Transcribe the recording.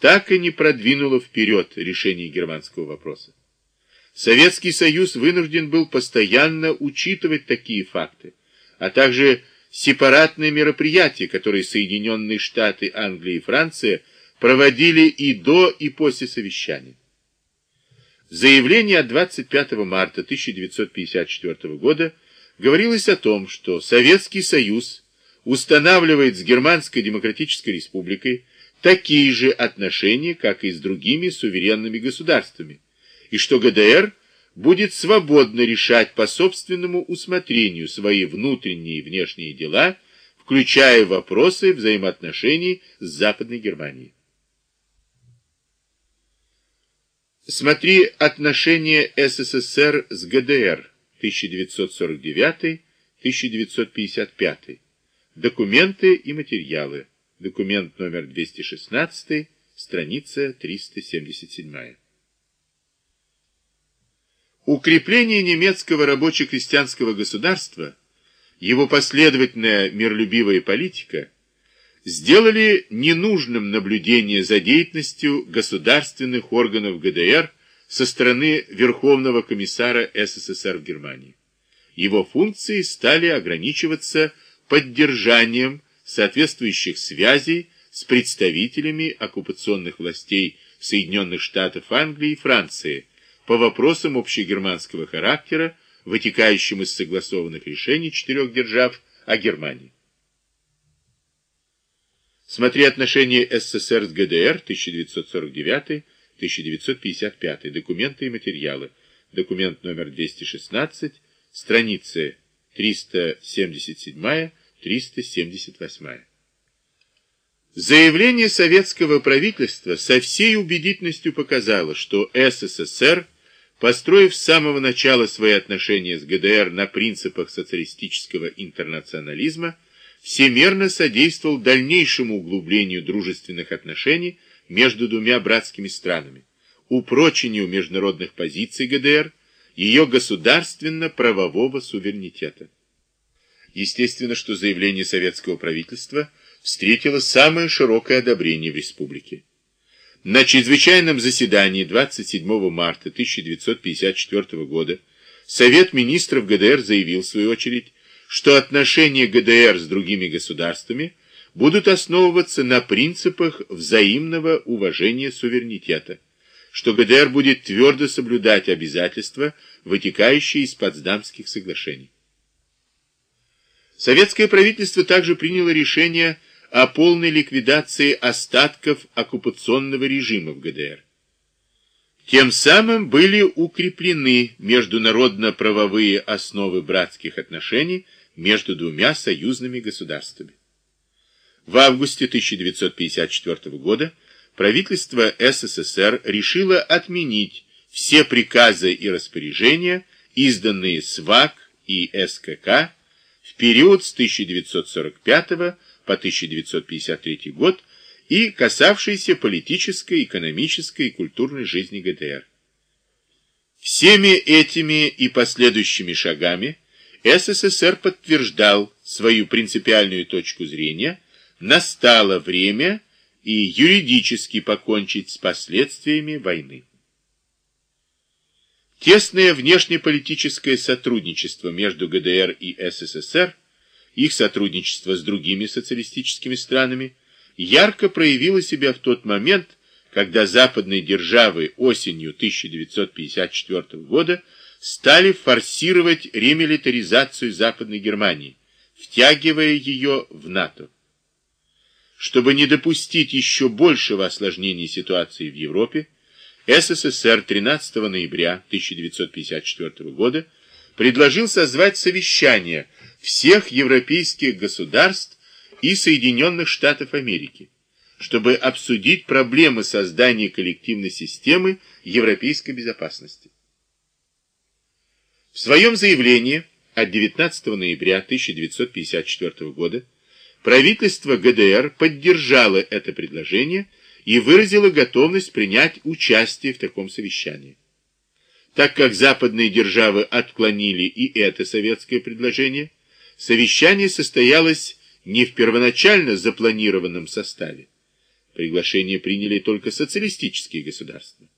так и не продвинуло вперед решение германского вопроса. Советский Союз вынужден был постоянно учитывать такие факты, а также сепаратные мероприятия, которые Соединенные Штаты, Англия и Франция проводили и до, и после совещания. В заявлении от 25 марта 1954 года говорилось о том, что Советский Союз устанавливает с Германской Демократической Республикой такие же отношения, как и с другими суверенными государствами, и что ГДР будет свободно решать по собственному усмотрению свои внутренние и внешние дела, включая вопросы взаимоотношений с Западной Германией. Смотри отношения СССР с ГДР 1949-1955. Документы и материалы. Документ номер 216, страница 377. Укрепление немецкого рабоче-крестьянского государства, его последовательная миролюбивая политика сделали ненужным наблюдение за деятельностью государственных органов ГДР со стороны Верховного комиссара СССР в Германии. Его функции стали ограничиваться поддержанием соответствующих связей с представителями оккупационных властей Соединенных Штатов Англии и Франции по вопросам общегерманского характера, вытекающим из согласованных решений четырех держав о Германии. Смотри отношения СССР с ГДР 1949-1955, документы и материалы, документ номер 216, страницы 377-378. Заявление советского правительства со всей убедительностью показало, что СССР, построив с самого начала свои отношения с ГДР на принципах социалистического интернационализма, всемерно содействовал дальнейшему углублению дружественных отношений между двумя братскими странами, упрочению международных позиций ГДР, ее государственно-правового суверенитета. Естественно, что заявление советского правительства встретило самое широкое одобрение в республике. На чрезвычайном заседании 27 марта 1954 года Совет министров ГДР заявил, в свою очередь, что отношения ГДР с другими государствами будут основываться на принципах взаимного уважения суверенитета, что ГДР будет твердо соблюдать обязательства, вытекающие из Потсдамских соглашений. Советское правительство также приняло решение о полной ликвидации остатков оккупационного режима в ГДР. Тем самым были укреплены международно-правовые основы братских отношений между двумя союзными государствами. В августе 1954 года правительство СССР решило отменить все приказы и распоряжения, изданные СВАК и СКК в период с 1945 по 1953 год и касавшиеся политической, экономической и культурной жизни ГДР. Всеми этими и последующими шагами СССР подтверждал свою принципиальную точку зрения, настало время и юридически покончить с последствиями войны. Тесное внешнеполитическое сотрудничество между ГДР и СССР, их сотрудничество с другими социалистическими странами, ярко проявило себя в тот момент, когда западные державы осенью 1954 года стали форсировать ремилитаризацию Западной Германии, втягивая ее в НАТО. Чтобы не допустить еще большего осложнения ситуации в Европе, СССР 13 ноября 1954 года предложил созвать совещание всех европейских государств и Соединенных Штатов Америки, чтобы обсудить проблемы создания коллективной системы европейской безопасности. В своем заявлении от 19 ноября 1954 года правительство ГДР поддержало это предложение и выразила готовность принять участие в таком совещании. Так как западные державы отклонили и это советское предложение, совещание состоялось не в первоначально запланированном составе. Приглашение приняли только социалистические государства.